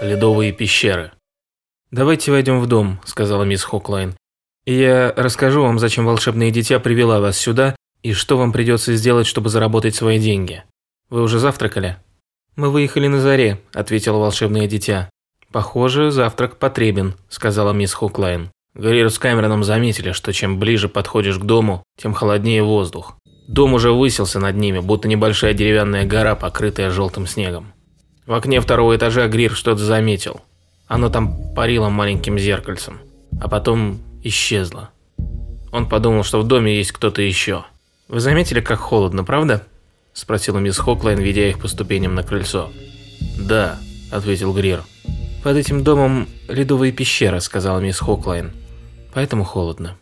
Ледовые пещеры. «Давайте войдем в дом», – сказала мисс Хоклайн. «И я расскажу вам, зачем волшебное дитя привела вас сюда и что вам придется сделать, чтобы заработать свои деньги. Вы уже завтракали?» «Мы выехали на заре», – ответило волшебное дитя. «Похоже, завтрак потребен», – сказала мисс Хуклайн. Грир с Камероном заметили, что чем ближе подходишь к дому, тем холоднее воздух. Дом уже высился над ними, будто небольшая деревянная гора, покрытая желтым снегом. В окне второго этажа Грир что-то заметил. Оно там парило маленьким зеркальцем, а потом исчезло. Он подумал, что в доме есть кто-то еще. «Вы заметили, как холодно, правда?» – спросила мисс Хоклайн, ведя их по ступеням на крыльцо. «Да», – ответил Грир. «Под этим домом ледовая пещера», – сказала мисс Хоклайн. «Поэтому холодно».